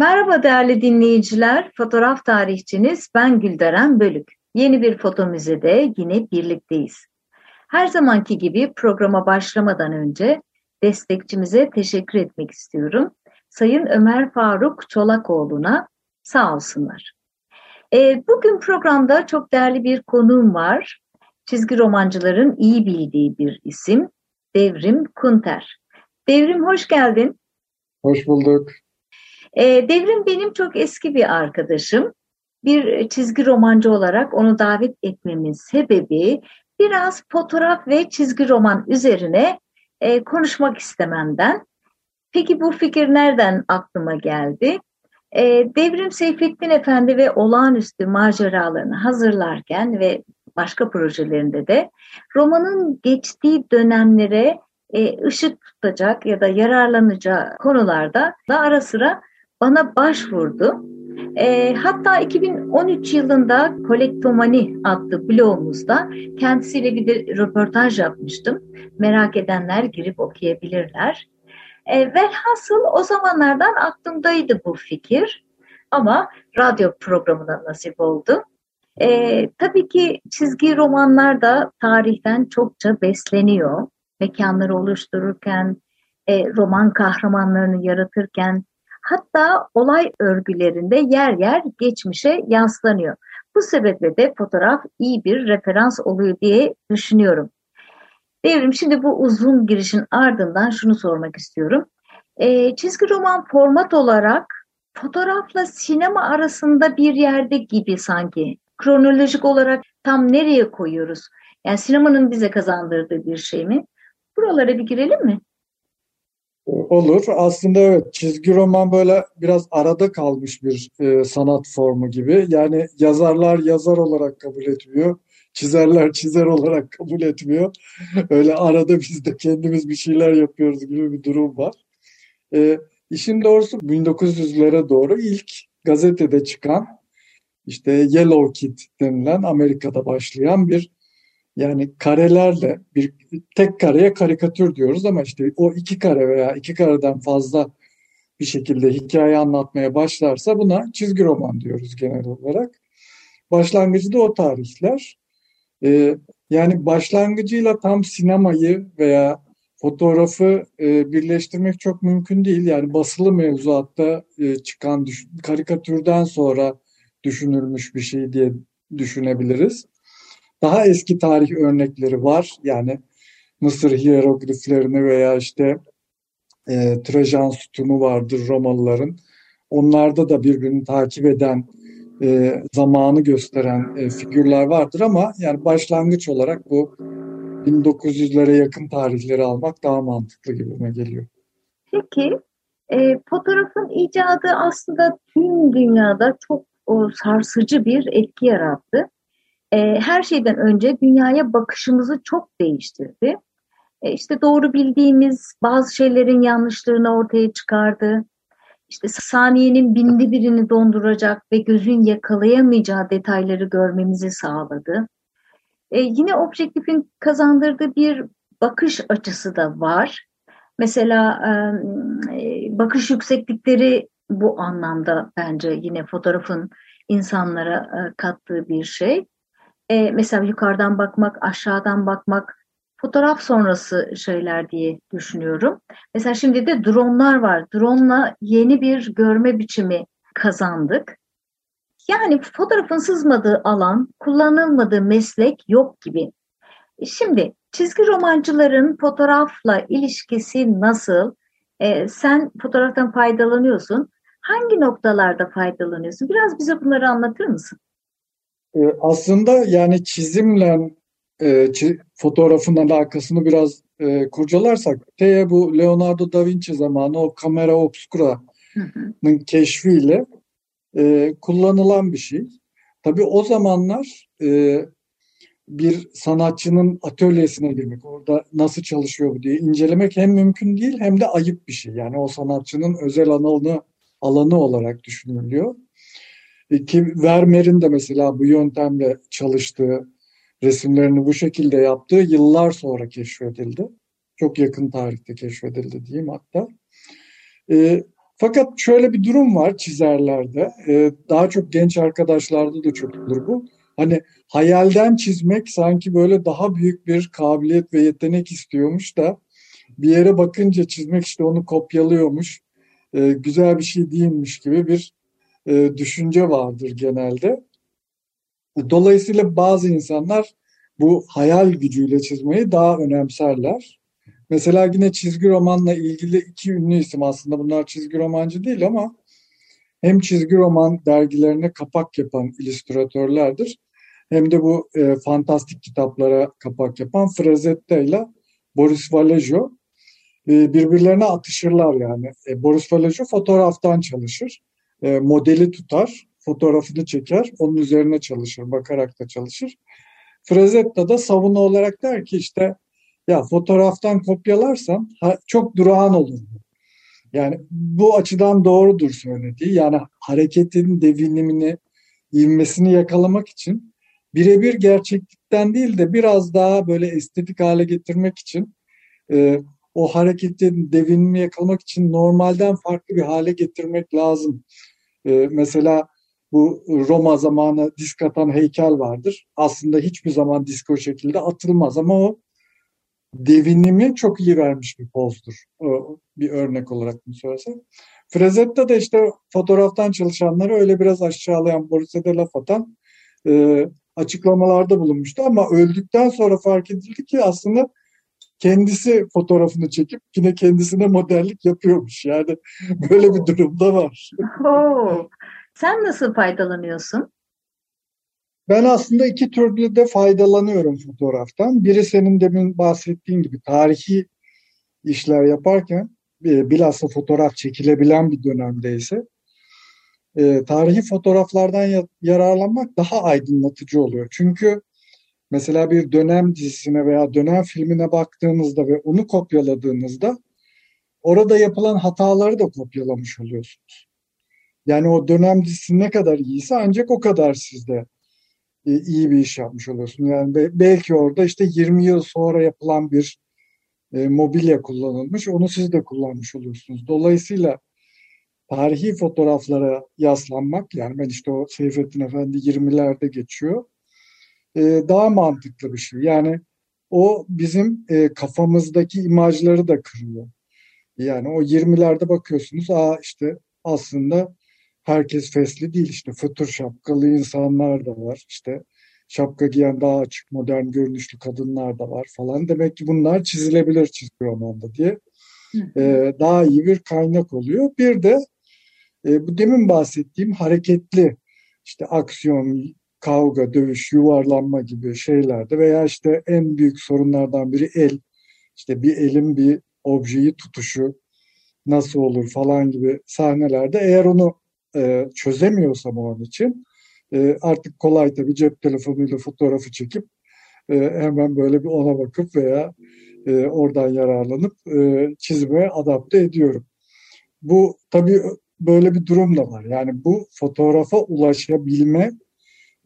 Merhaba değerli dinleyiciler, fotoğraf tarihçiniz ben Gülderen Bölük. Yeni bir foto müzede yine birlikteyiz. Her zamanki gibi programa başlamadan önce destekçimize teşekkür etmek istiyorum. Sayın Ömer Faruk Çolakoğlu'na sağ olsunlar. E, bugün programda çok değerli bir konuğum var. Çizgi romancıların iyi bildiği bir isim Devrim Kunter. Devrim hoş geldin. Hoş bulduk. E, Devrim benim çok eski bir arkadaşım. Bir çizgi romancı olarak onu davet etmemin sebebi biraz fotoğraf ve çizgi roman üzerine e, konuşmak istememden. Peki bu fikir nereden aklıma geldi? E, Devrim Seyfettin Efendi ve olağanüstü maceralarını hazırlarken ve başka projelerinde de romanın geçtiği dönemlere e, ışık tutacak ya da yararlanacağı konularda da ara sıra bana başvurdu. E, hatta 2013 yılında Kolektomani adlı blogumuzda kendisiyle bir de röportaj yapmıştım. Merak edenler girip okuyabilirler. E, velhasıl o zamanlardan aklımdaydı bu fikir ama radyo programına nasip oldu. E, tabii ki çizgi romanlar da tarihten çokça besleniyor. Mekanları oluştururken, e, roman kahramanlarını yaratırken, Hatta olay örgülerinde yer yer geçmişe yanslanıyor. Bu sebeple de fotoğraf iyi bir referans oluyor diye düşünüyorum. Devrim şimdi bu uzun girişin ardından şunu sormak istiyorum. E, çizgi roman format olarak fotoğrafla sinema arasında bir yerde gibi sanki. Kronolojik olarak tam nereye koyuyoruz? Yani sinemanın bize kazandırdığı bir şey mi? Buralara bir girelim mi? Olur. Aslında evet çizgi roman böyle biraz arada kalmış bir e, sanat formu gibi. Yani yazarlar yazar olarak kabul etmiyor. Çizerler çizer olarak kabul etmiyor. Öyle arada biz de kendimiz bir şeyler yapıyoruz gibi bir durum var. E, işin doğrusu 1900'lere doğru ilk gazetede çıkan işte Yellow Kid denilen Amerika'da başlayan bir yani karelerle bir tek kareye karikatür diyoruz ama işte o iki kare veya iki kareden fazla bir şekilde hikaye anlatmaya başlarsa buna çizgi roman diyoruz genel olarak. Başlangıcı da o tarihler. Ee, yani başlangıcıyla tam sinemayı veya fotoğrafı e, birleştirmek çok mümkün değil. Yani basılı mevzuatta e, çıkan karikatürden sonra düşünülmüş bir şey diye düşünebiliriz. Daha eski tarih örnekleri var. Yani Mısır hierogliflerini veya işte e, Trajan sütunu vardır Romalıların. Onlarda da birbirini takip eden, e, zamanı gösteren e, figürler vardır ama yani başlangıç olarak bu 1900'lere yakın tarihleri almak daha mantıklı gibime geliyor. Peki e, fotoğrafın icadı aslında tüm dünyada çok o, sarsıcı bir etki yarattı e, her şeyden önce dünyaya bakışımızı çok değiştirdi. E, işte doğru bildiğimiz bazı şeylerin yanlışlığını ortaya çıkardı. İşte saniyenin bindi birini donduracak ve gözün yakalayamayacağı detayları görmemizi sağladı. E, yine objektifin kazandırdığı bir bakış açısı da var. Mesela e, bakış yükseklikleri bu anlamda bence yine fotoğrafın insanlara e, kattığı bir şey. E, mesela yukarıdan bakmak, aşağıdan bakmak, fotoğraf sonrası şeyler diye düşünüyorum. Mesela şimdi de dronlar var. Drone'la yeni bir görme biçimi kazandık. Yani fotoğrafın sızmadığı alan, kullanılmadığı meslek yok gibi. Şimdi çizgi romancıların fotoğrafla ilişkisi nasıl? Ee, sen fotoğraftan faydalanıyorsun. Hangi noktalarda faydalanıyorsun? Biraz bize bunları anlatır mısın? E, aslında yani çizimle e, fotoğrafın alakasını biraz e, kurcalarsak Teye bu Leonardo da Vinci zamanı o kamera obscura'nın keşfiyle e, kullanılan bir şey. tabii o zamanlar e, bir sanatçının atölyesine girmek, orada nasıl çalışıyor bu diye incelemek hem mümkün değil hem de ayıp bir şey. Yani o sanatçının özel alanı, alanı olarak düşünülüyor. E, ki Vermeer'in de mesela bu yöntemle çalıştığı, resimlerini bu şekilde yaptığı yıllar sonra keşfedildi. Çok yakın tarihte keşfedildi diyeyim hatta. E, fakat şöyle bir durum var çizerlerde. E, daha çok genç arkadaşlarda da çok olur bu. Hani hayalden çizmek sanki böyle daha büyük bir kabiliyet ve yetenek istiyormuş da bir yere bakınca çizmek işte onu kopyalıyormuş. E, güzel bir şey değilmiş gibi bir e, düşünce vardır genelde. Dolayısıyla bazı insanlar bu hayal gücüyle çizmeyi daha önemserler. Mesela yine çizgi romanla ilgili iki ünlü isim aslında bunlar çizgi romancı değil ama hem çizgi roman dergilerine kapak yapan illüstratörlerdir hem de bu e, fantastik kitaplara kapak yapan Frazetta ile Boris Vallejo e, birbirlerine atışırlar yani. E, Boris Vallejo fotoğraftan çalışır, e, modeli tutar, fotoğrafını çeker, onun üzerine çalışır, bakarak da çalışır. Frazetta da savunu olarak der ki işte ya fotoğraftan kopyalarsan ha, çok durağan olur. Yani bu açıdan doğrudur söylediği. Yani hareketin devinimini, ivmesini yakalamak için birebir gerçeklikten değil de biraz daha böyle estetik hale getirmek için e, o hareketin devinimi yakalamak için normalden farklı bir hale getirmek lazım. E, mesela bu Roma zamanı disk atan heykel vardır. Aslında hiçbir zaman disk o şekilde atılmaz ama o devinimi çok iyi vermiş bir pozdur. O, bir örnek olarak mı söylesem. Frazetta da işte fotoğraftan çalışanları öyle biraz aşağılayan, Boris'e laf atan e, açıklamalarda bulunmuştu. Ama öldükten sonra fark edildi ki aslında kendisi fotoğrafını çekip yine kendisine modellik yapıyormuş. Yani böyle bir durumda var. Oo, sen nasıl faydalanıyorsun? Ben aslında iki türlü de faydalanıyorum fotoğraftan. Biri senin demin bahsettiğin gibi tarihi işler yaparken e, bilhassa fotoğraf çekilebilen bir dönemdeyse e, tarihi fotoğraflardan yararlanmak daha aydınlatıcı oluyor. Çünkü mesela bir dönem dizisine veya dönem filmine baktığınızda ve onu kopyaladığınızda orada yapılan hataları da kopyalamış oluyorsunuz. Yani o dönem dizisi ne kadar iyiyse ancak o kadar sizde e, iyi bir iş yapmış oluyorsun. Yani belki orada işte 20 yıl sonra yapılan bir e, mobilya kullanılmış, onu siz de kullanmış oluyorsunuz. Dolayısıyla tarihi fotoğraflara yaslanmak, yani ben işte o Seyfettin Efendi 20'lerde geçiyor, e, daha mantıklı bir şey. Yani o bizim e, kafamızdaki imajları da kırıyor. Yani o 20'lerde bakıyorsunuz, aa işte aslında herkes fesli değil işte fötür şapkalı insanlar da var işte şapka giyen daha açık modern görünüşlü kadınlar da var falan demek ki bunlar çizilebilir çizgi romanda diye e, daha iyi bir kaynak oluyor. Bir de e, bu demin bahsettiğim hareketli işte aksiyon, kavga, dövüş, yuvarlanma gibi şeylerde veya işte en büyük sorunlardan biri el. işte bir elin bir objeyi tutuşu nasıl olur falan gibi sahnelerde eğer onu e, çözemiyorsam o an için e, artık kolay tabii cep telefonuyla fotoğrafı çekip e, hemen böyle bir ona bakıp veya e, oradan yararlanıp e, çizime adapte ediyorum. Bu tabii böyle bir durum da var. Yani bu fotoğrafa ulaşabilme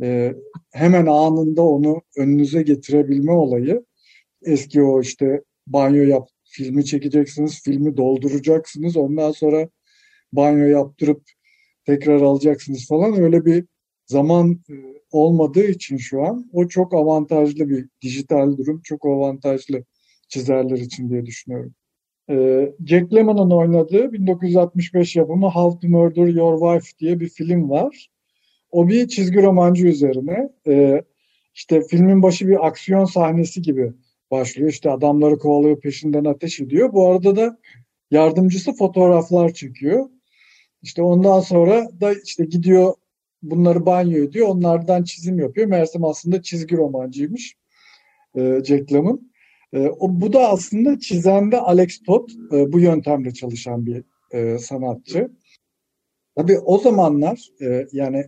e, hemen anında onu önünüze getirebilme olayı eski o işte banyo yap filmi çekeceksiniz, filmi dolduracaksınız. Ondan sonra banyo yaptırıp tekrar alacaksınız falan öyle bir zaman e, olmadığı için şu an o çok avantajlı bir dijital durum. Çok avantajlı çizerler için diye düşünüyorum. E, Jack Lemmon'un oynadığı 1965 yapımı How to Murder Your Wife diye bir film var. O bir çizgi romancı üzerine. E, işte filmin başı bir aksiyon sahnesi gibi başlıyor. İşte adamları kovalıyor peşinden ateş ediyor. Bu arada da yardımcısı fotoğraflar çekiyor. İşte ondan sonra da işte gidiyor bunları banyo ediyor. Onlardan çizim yapıyor. Mersem aslında çizgi romancıymış. E, Jack Lemmon. E, o, bu da aslında çizende Alex Todd e, bu yöntemle çalışan bir e, sanatçı. Tabii o zamanlar e, yani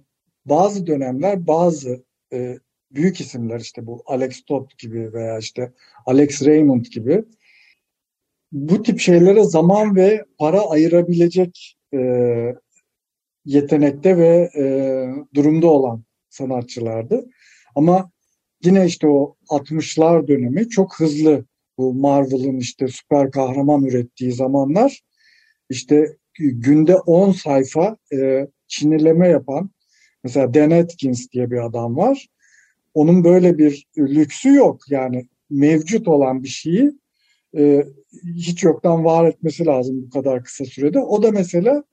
bazı dönemler bazı e, büyük isimler işte bu Alex Todd gibi veya işte Alex Raymond gibi bu tip şeylere zaman ve para ayırabilecek e, yetenekte ve e, durumda olan sanatçılardı. Ama yine işte o 60'lar dönemi çok hızlı bu Marvel'ın işte süper kahraman ürettiği zamanlar işte günde 10 sayfa e, çinileme yapan mesela Dan Atkins diye bir adam var. Onun böyle bir lüksü yok. Yani mevcut olan bir şeyi e, hiç yoktan var etmesi lazım bu kadar kısa sürede. O da mesela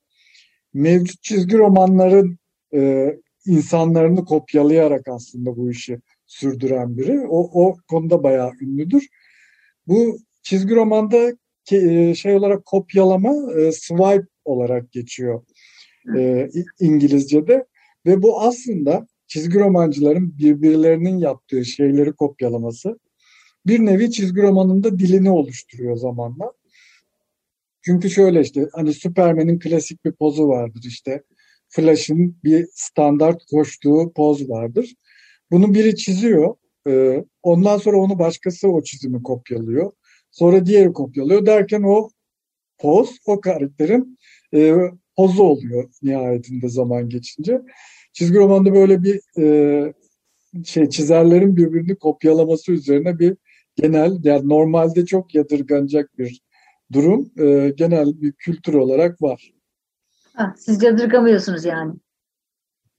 mevcut çizgi romanların e, insanlarını kopyalayarak aslında bu işi sürdüren biri. O, o konuda bayağı ünlüdür. Bu çizgi romanda e, şey olarak kopyalama e, swipe olarak geçiyor e, İngilizce'de ve bu aslında çizgi romancıların birbirlerinin yaptığı şeyleri kopyalaması bir nevi çizgi romanında dilini oluşturuyor zamanla. Çünkü şöyle işte hani Superman'in klasik bir pozu vardır işte. Flash'ın bir standart koştuğu poz vardır. Bunu biri çiziyor. E, ondan sonra onu başkası o çizimi kopyalıyor. Sonra diğeri kopyalıyor derken o poz o karakterin e, pozu oluyor nihayetinde zaman geçince. Çizgi romanda böyle bir e, şey çizerlerin birbirini kopyalaması üzerine bir genel yani normalde çok yadırganacak bir durum e, genel bir kültür olarak var. Ha, siz yadırgamıyorsunuz yani.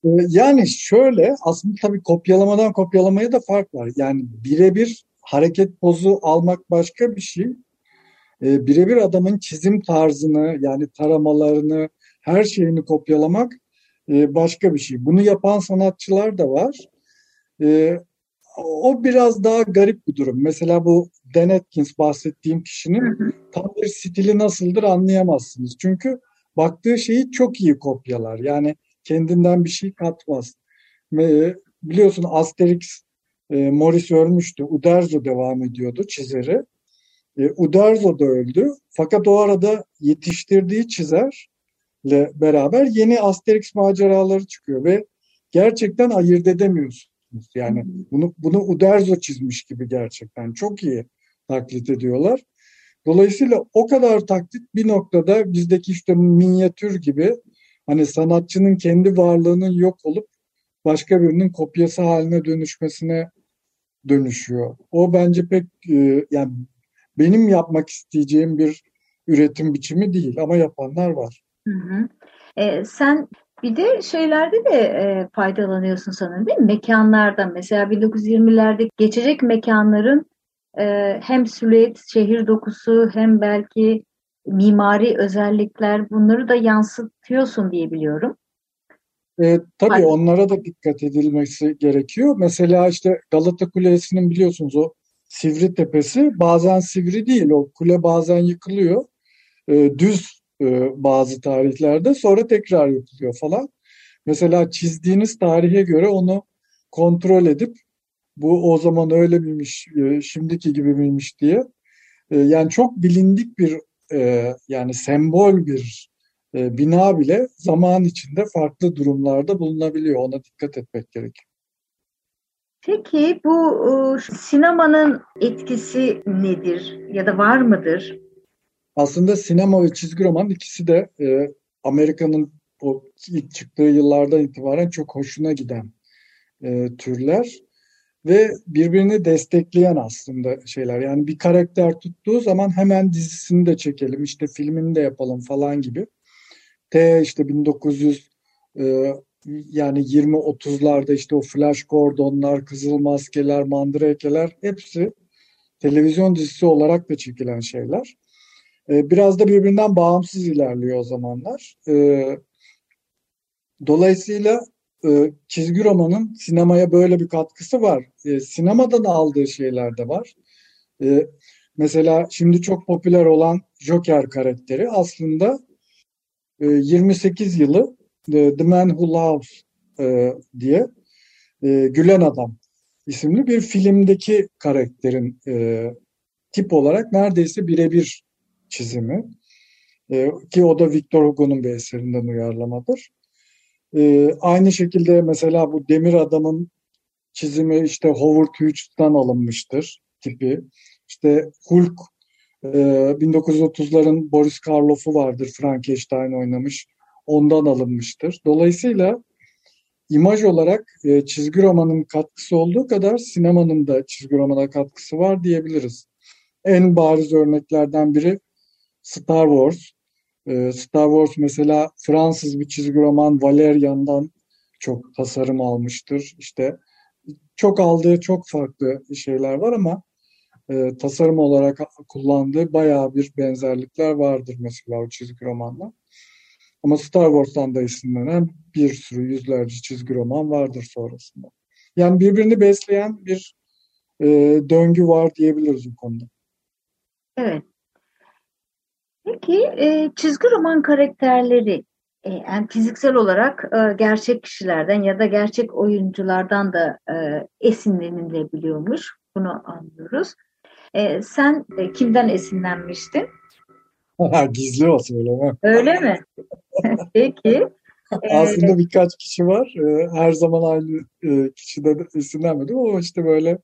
E, yani şöyle aslında tabii kopyalamadan kopyalamaya da fark var. Yani birebir hareket pozu almak başka bir şey. E, birebir adamın çizim tarzını yani taramalarını her şeyini kopyalamak e, başka bir şey. Bunu yapan sanatçılar da var. E, o biraz daha garip bir durum. Mesela bu Dan Atkins bahsettiğim kişinin tam bir stili nasıldır anlayamazsınız. Çünkü baktığı şeyi çok iyi kopyalar. Yani kendinden bir şey katmaz. Ve biliyorsun Asterix e, Morris ölmüştü. Uderzo devam ediyordu çizeri. E, Uderzo da öldü. Fakat o arada yetiştirdiği çizerle beraber yeni Asterix maceraları çıkıyor ve gerçekten ayırt edemiyorsun yapıyorsunuz. Yani bunu bunu Uderzo çizmiş gibi gerçekten çok iyi taklit ediyorlar. Dolayısıyla o kadar taklit bir noktada bizdeki işte minyatür gibi hani sanatçının kendi varlığının yok olup başka birinin kopyası haline dönüşmesine dönüşüyor. O bence pek e, yani benim yapmak isteyeceğim bir üretim biçimi değil ama yapanlar var. Hı hı. E, sen bir de şeylerde de e, faydalanıyorsun sanırım değil mi? Mekanlarda mesela 1920'lerde geçecek mekanların e, hem silüet, şehir dokusu hem belki mimari özellikler bunları da yansıtıyorsun diye biliyorum. E, tabii Hayır. onlara da dikkat edilmesi gerekiyor. Mesela işte Galata Kulesi'nin biliyorsunuz o sivri tepesi bazen sivri değil. O kule bazen yıkılıyor. E, düz e, bazı tarihlerde sonra tekrar yapılıyor falan. Mesela çizdiğiniz tarihe göre onu kontrol edip bu o zaman öyle miymiş, e, şimdiki gibi miymiş diye. E, yani çok bilindik bir yani sembol bir bina bile zaman içinde farklı durumlarda bulunabiliyor. Ona dikkat etmek gerekiyor. Peki bu sinemanın etkisi nedir ya da var mıdır? Aslında sinema ve çizgi roman ikisi de e, Amerika'nın o ilk çıktığı yıllardan itibaren çok hoşuna giden e, türler ve birbirini destekleyen aslında şeyler. Yani bir karakter tuttuğu zaman hemen dizisini de çekelim, işte filmini de yapalım falan gibi. T işte 1900 e, yani 20-30'larda işte o Flash Gordon'lar, Kızıl Maskeler, Mandrake'ler hepsi televizyon dizisi olarak da çekilen şeyler. E, biraz da birbirinden bağımsız ilerliyor o zamanlar. E, dolayısıyla e, çizgi romanın sinemaya böyle bir katkısı var. Sinemadan aldığı şeyler de var. Mesela şimdi çok popüler olan Joker karakteri aslında 28 yılı The Man Who Loves diye Gülen Adam isimli bir filmdeki karakterin tip olarak neredeyse birebir çizimi. E, ki o da Victor Hugo'nun bir eserinden uyarlamadır. E, aynı şekilde mesela bu Demir Adam'ın çizimi işte Howard Hughes'tan alınmıştır tipi. İşte Hulk e, 1930'ların Boris Karloff'u vardır Frankenstein oynamış. Ondan alınmıştır. Dolayısıyla imaj olarak e, çizgi romanın katkısı olduğu kadar sinemanın da çizgi romana katkısı var diyebiliriz. En bariz örneklerden biri Star Wars. E, Star Wars mesela Fransız bir çizgi roman Valerian'dan çok tasarım almıştır. İşte çok aldığı çok farklı şeyler var ama e, tasarım olarak kullandığı bayağı bir benzerlikler vardır mesela o çizgi romanla. Ama Star Wars'tan da esinlenen bir sürü yüzlerce çizgi roman vardır sonrasında. Yani birbirini besleyen bir e, döngü var diyebiliriz bu konuda. Evet. Peki e, çizgi roman karakterleri e, yani fiziksel olarak e, gerçek kişilerden ya da gerçek oyunculardan da e, esinlenilebiliyormuş. Bunu anlıyoruz. E, sen e, kimden esinlenmiştin? Gizli o söyleme. Öyle mi? Peki. Aslında ee, birkaç kişi var. Ee, her zaman aynı e, kişiden esinlenmedim ama işte böyle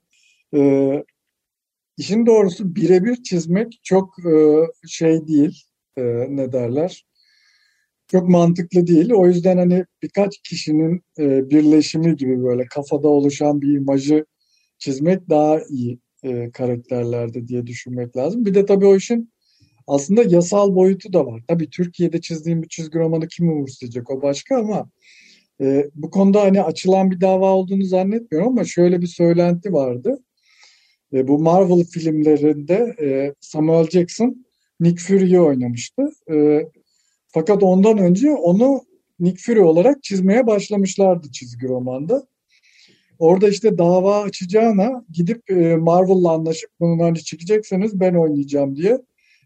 e, işin doğrusu birebir çizmek çok e, şey değil. Ne derler? Çok mantıklı değil. O yüzden hani birkaç kişinin birleşimi gibi böyle kafada oluşan bir imajı çizmek daha iyi karakterlerde diye düşünmek lazım. Bir de tabii o işin aslında yasal boyutu da var. Tabii Türkiye'de çizdiğim bir çizgi romanı kim umursayacak o başka ama e, bu konuda hani açılan bir dava olduğunu zannetmiyorum ama şöyle bir söylenti vardı. E, bu Marvel filmlerinde e, Samuel Jackson Nick Fury'yi oynamıştı. E, fakat ondan önce onu Nick Fury olarak çizmeye başlamışlardı çizgi romanda. Orada işte dava açacağına gidip e, Marvel'la anlaşıp bunu hani çekecekseniz ben oynayacağım diye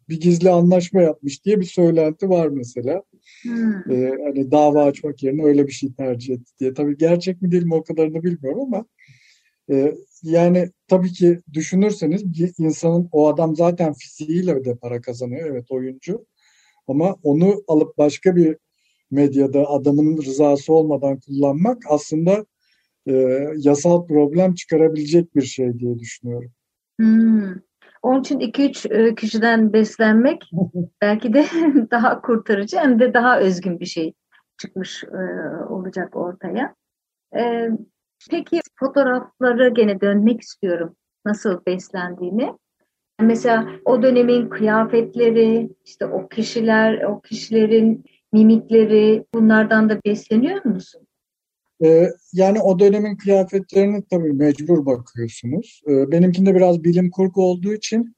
bir gizli anlaşma yapmış diye bir söylenti var mesela. Hmm. Ee, hani dava açmak yerine öyle bir şey tercih etti diye. Tabii gerçek mi değil mi o kadarını bilmiyorum ama e, yani tabii ki düşünürseniz bir insanın o adam zaten fiziğiyle de para kazanıyor evet oyuncu ama onu alıp başka bir medyada adamın rızası olmadan kullanmak aslında e, yasal problem çıkarabilecek bir şey diye düşünüyorum. Hmm. Onun için 2-3 e, kişiden beslenmek belki de daha kurtarıcı hem de daha özgün bir şey çıkmış e, olacak ortaya. E, peki fotoğraflara gene dönmek istiyorum. Nasıl beslendiğini. Mesela o dönemin kıyafetleri, işte o kişiler, o kişilerin mimikleri bunlardan da besleniyor musun? Ee, yani o dönemin kıyafetlerini tabii mecbur bakıyorsunuz. Ee, benimkinde biraz bilim kurgu olduğu için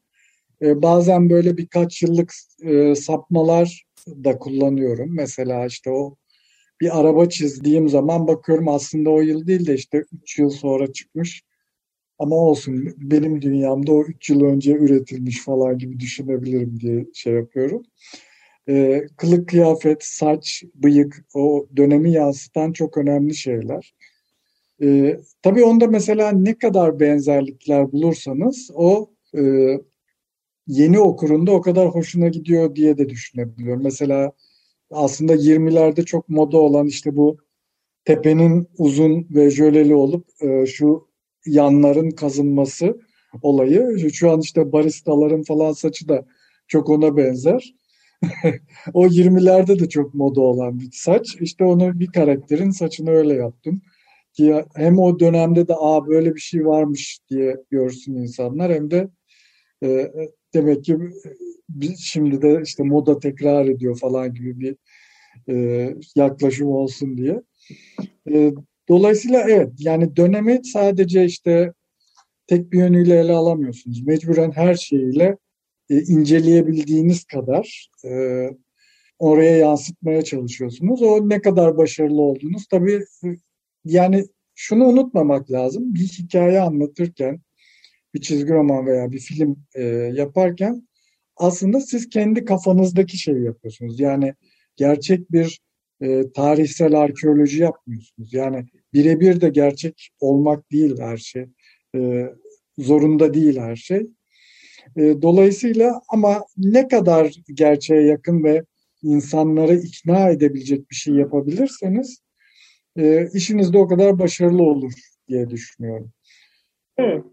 e, bazen böyle birkaç yıllık e, sapmalar da kullanıyorum. Mesela işte o bir araba çizdiğim zaman bakıyorum aslında o yıl değil de işte 3 yıl sonra çıkmış. Ama olsun benim dünyamda o 3 yıl önce üretilmiş falan gibi düşünebilirim diye şey yapıyorum e, kılık kıyafet, saç, bıyık o dönemi yansıtan çok önemli şeyler. E, tabii onda mesela ne kadar benzerlikler bulursanız o e, yeni okurunda o kadar hoşuna gidiyor diye de düşünebiliyorum. Mesela aslında 20'lerde çok moda olan işte bu tepenin uzun ve jöleli olup e, şu yanların kazınması olayı. Şu an işte baristaların falan saçı da çok ona benzer. o 20'lerde de çok moda olan bir saç. İşte onu bir karakterin saçını öyle yaptım. Ki hem o dönemde de aa böyle bir şey varmış diye görsün insanlar hem de e, demek ki şimdi de işte moda tekrar ediyor falan gibi bir e, yaklaşım olsun diye. E, dolayısıyla evet yani dönemi sadece işte tek bir yönüyle ele alamıyorsunuz. Mecburen her şeyiyle e, inceleyebildiğiniz kadar e, oraya yansıtmaya çalışıyorsunuz. O ne kadar başarılı olduğunuz tabii e, yani şunu unutmamak lazım. Bir hikaye anlatırken bir çizgi roman veya bir film e, yaparken aslında siz kendi kafanızdaki şeyi yapıyorsunuz. Yani gerçek bir e, tarihsel arkeoloji yapmıyorsunuz. Yani birebir de gerçek olmak değil her şey. E, zorunda değil her şey. E, dolayısıyla ama ne kadar gerçeğe yakın ve insanları ikna edebilecek bir şey yapabilirseniz e, işiniz de o kadar başarılı olur diye düşünüyorum. Evet.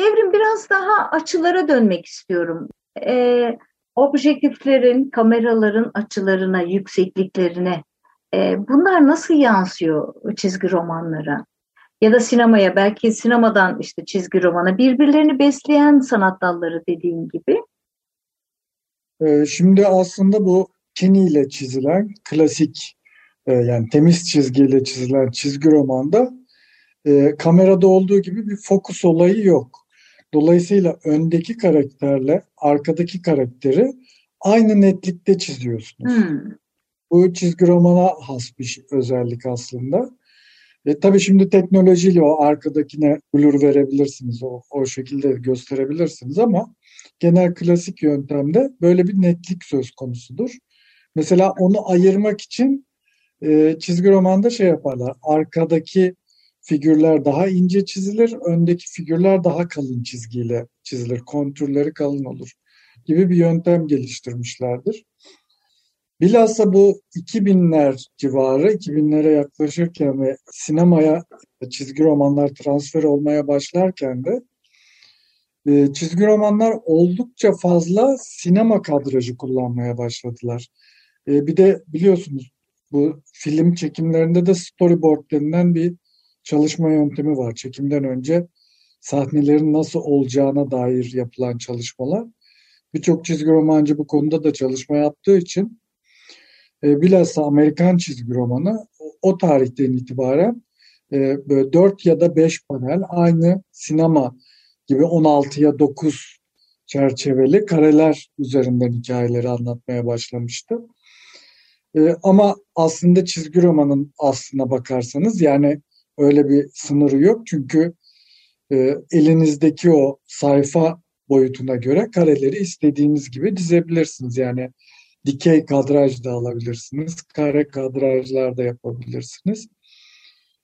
Devrim biraz daha açılara dönmek istiyorum. Ee, objektiflerin, kameraların açılarına, yüksekliklerine e, bunlar nasıl yansıyor çizgi romanlara? Ya da sinemaya, belki sinemadan işte çizgi romana birbirlerini besleyen sanat dalları dediğin gibi. Ee, şimdi aslında bu Kini ile çizilen klasik e, yani temiz çizgiyle çizilen çizgi romanda e, kamerada olduğu gibi bir fokus olayı yok. Dolayısıyla öndeki karakterle arkadaki karakteri aynı netlikte çiziyorsunuz. Hmm. Bu çizgi romana has bir özellik aslında. E, tabii şimdi teknolojiyle o arkadakine blur verebilirsiniz, o, o şekilde gösterebilirsiniz ama genel klasik yöntemde böyle bir netlik söz konusudur. Mesela onu ayırmak için e, çizgi romanda şey yaparlar, arkadaki figürler daha ince çizilir, öndeki figürler daha kalın çizgiyle çizilir, kontürleri kalın olur gibi bir yöntem geliştirmişlerdir. Bilhassa bu 2000'ler civarı, 2000'lere yaklaşırken ve sinemaya çizgi romanlar transfer olmaya başlarken de e, çizgi romanlar oldukça fazla sinema kadrajı kullanmaya başladılar. E, bir de biliyorsunuz bu film çekimlerinde de storyboard denilen bir çalışma yöntemi var. Çekimden önce sahnelerin nasıl olacağına dair yapılan çalışmalar. Birçok çizgi romancı bu konuda da çalışma yaptığı için e, bilhassa Amerikan çizgi romanı o tarihten itibaren e, böyle 4 ya da 5 panel aynı sinema gibi 16'ya 9 çerçeveli kareler üzerinden hikayeleri anlatmaya başlamıştı. E, ama aslında çizgi romanın aslına bakarsanız yani öyle bir sınırı yok. Çünkü e, elinizdeki o sayfa boyutuna göre kareleri istediğiniz gibi dizebilirsiniz. Yani dikey kadraj da alabilirsiniz, kare kadrajlar da yapabilirsiniz.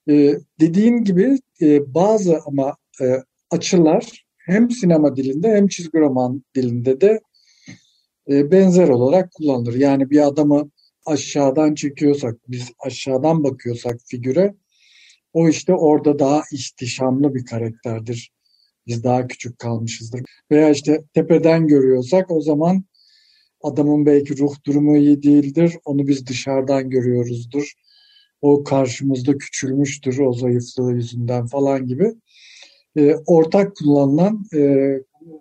Ee, dediğim gibi e, bazı ama e, açılar hem sinema dilinde hem çizgi roman dilinde de e, benzer olarak kullanılır. Yani bir adamı aşağıdan çekiyorsak, biz aşağıdan bakıyorsak figüre, o işte orada daha ihtişamlı bir karakterdir. Biz daha küçük kalmışızdır. Veya işte tepeden görüyorsak o zaman adamın belki ruh durumu iyi değildir. Onu biz dışarıdan görüyoruzdur. O karşımızda küçülmüştür o zayıflığı yüzünden falan gibi. E, ortak kullanılan e,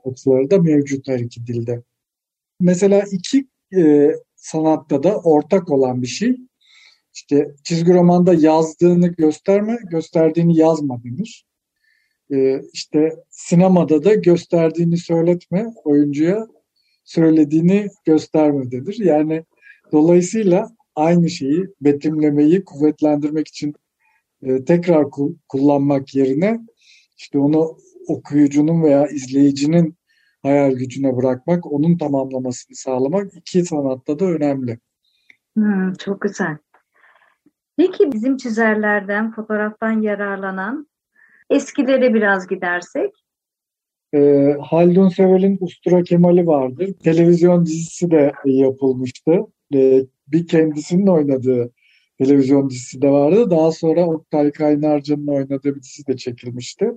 açıları da mevcut her iki dilde. Mesela iki e, sanatta da ortak olan bir şey. İşte çizgi romanda yazdığını gösterme, gösterdiğini yazma denir. Ee, işte sinemada da gösterdiğini söyletme oyuncuya, söylediğini göstermededir. Yani dolayısıyla aynı şeyi betimlemeyi kuvvetlendirmek için e, tekrar ku- kullanmak yerine işte onu okuyucunun veya izleyicinin hayal gücüne bırakmak, onun tamamlamasını sağlamak iki sanatta da önemli. Hmm, çok güzel. Peki bizim çizerlerden, fotoğraftan yararlanan eskilere biraz gidersek? E, Haldun Sevel'in Ustura Kemal'i vardır. Televizyon dizisi de yapılmıştı. E, bir kendisinin oynadığı televizyon dizisi de vardı. Daha sonra Oktay Kaynarca'nın oynadığı bir dizi de çekilmişti.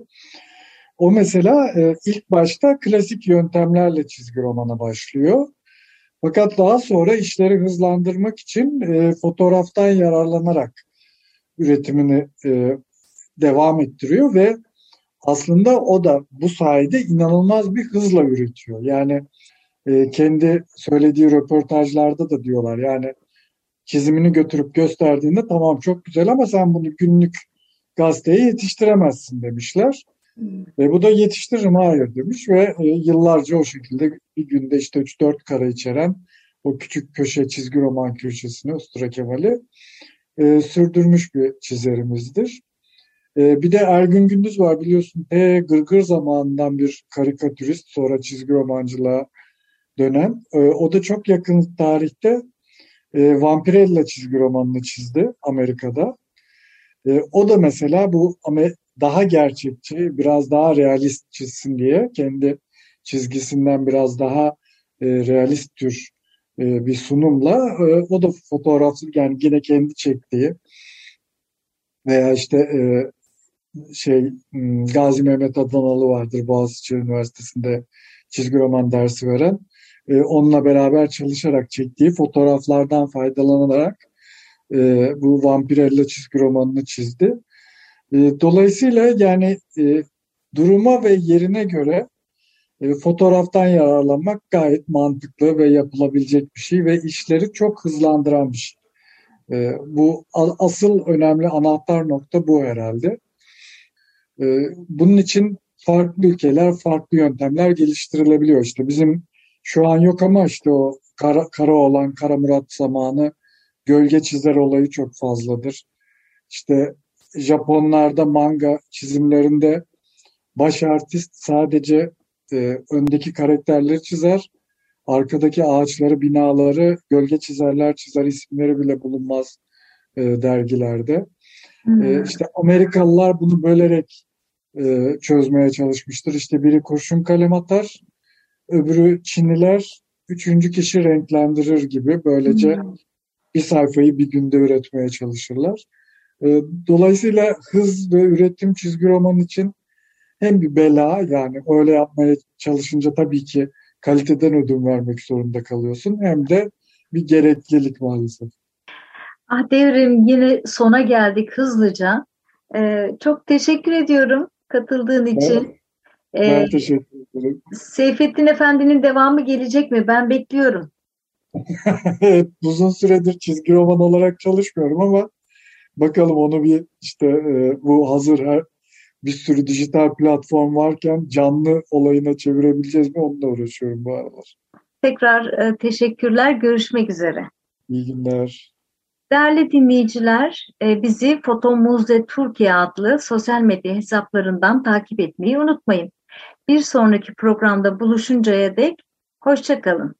O mesela e, ilk başta klasik yöntemlerle çizgi romana başlıyor. Fakat daha sonra işleri hızlandırmak için e, fotoğraftan yararlanarak üretimini e, devam ettiriyor ve aslında o da bu sayede inanılmaz bir hızla üretiyor. Yani e, kendi söylediği röportajlarda da diyorlar yani çizimini götürüp gösterdiğinde tamam çok güzel ama sen bunu günlük gazeteye yetiştiremezsin demişler. E, bu da yetiştiririm hayır demiş ve e, yıllarca o şekilde bir günde işte 3-4 kare içeren o küçük köşe çizgi roman köşesini Ustura Kemal'i e, sürdürmüş bir çizerimizdir. E, bir de Ergün Gündüz var biliyorsun. E, Gırgır zamanından bir karikatürist sonra çizgi romancılığa dönen. E, o da çok yakın tarihte e, Vampirella çizgi romanını çizdi Amerika'da. E, o da mesela bu daha gerçekçi, biraz daha realist çizsin diye kendi çizgisinden biraz daha e, realist tür e, bir sunumla e, o da fotoğraf yani yine kendi çektiği veya işte e, şey hmm, Gazi Mehmet Adanalı vardır Boğaziçi Üniversitesi'nde çizgi roman dersi veren. E, onunla beraber çalışarak çektiği fotoğraflardan faydalanarak e, bu Vampirella çizgi romanını çizdi. E, dolayısıyla yani e, duruma ve yerine göre e, fotoğraftan yararlanmak gayet mantıklı ve yapılabilecek bir şey ve işleri çok hızlandıran bir şey. E, bu asıl önemli anahtar nokta bu herhalde. E, bunun için farklı ülkeler, farklı yöntemler geliştirilebiliyor. İşte bizim şu an yok ama işte o Kara, Kara olan Kara Murat zamanı gölge çizer olayı çok fazladır. İşte Japonlarda manga çizimlerinde baş artist sadece e, öndeki karakterleri çizer. Arkadaki ağaçları, binaları gölge çizerler çizer isimleri bile bulunmaz e, dergilerde. Hmm. E, işte Amerikalılar bunu bölerek e, çözmeye çalışmıştır. İşte biri kurşun kalem atar, öbürü Çinliler üçüncü kişi renklendirir gibi böylece hmm. bir sayfayı bir günde üretmeye çalışırlar. E, dolayısıyla hız ve üretim çizgi roman için hem bir bela yani öyle yapmaya çalışınca tabii ki kaliteden ödün vermek zorunda kalıyorsun hem de bir gereklilik maalesef. Ah devrim yine sona geldik hızlıca. Ee, çok teşekkür ediyorum katıldığın için. Evet, ben ee, teşekkür ederim. Seyfettin Efendi'nin devamı gelecek mi? Ben bekliyorum. evet, uzun süredir çizgi roman olarak çalışmıyorum ama bakalım onu bir işte e, bu hazır her bir sürü dijital platform varken canlı olayına çevirebileceğiz mi onunla uğraşıyorum bu aralar. Tekrar e, teşekkürler. Görüşmek üzere. İyi günler. Değerli dinleyiciler, e, bizi Fotomuzde Türkiye adlı sosyal medya hesaplarından takip etmeyi unutmayın. Bir sonraki programda buluşuncaya dek hoşçakalın.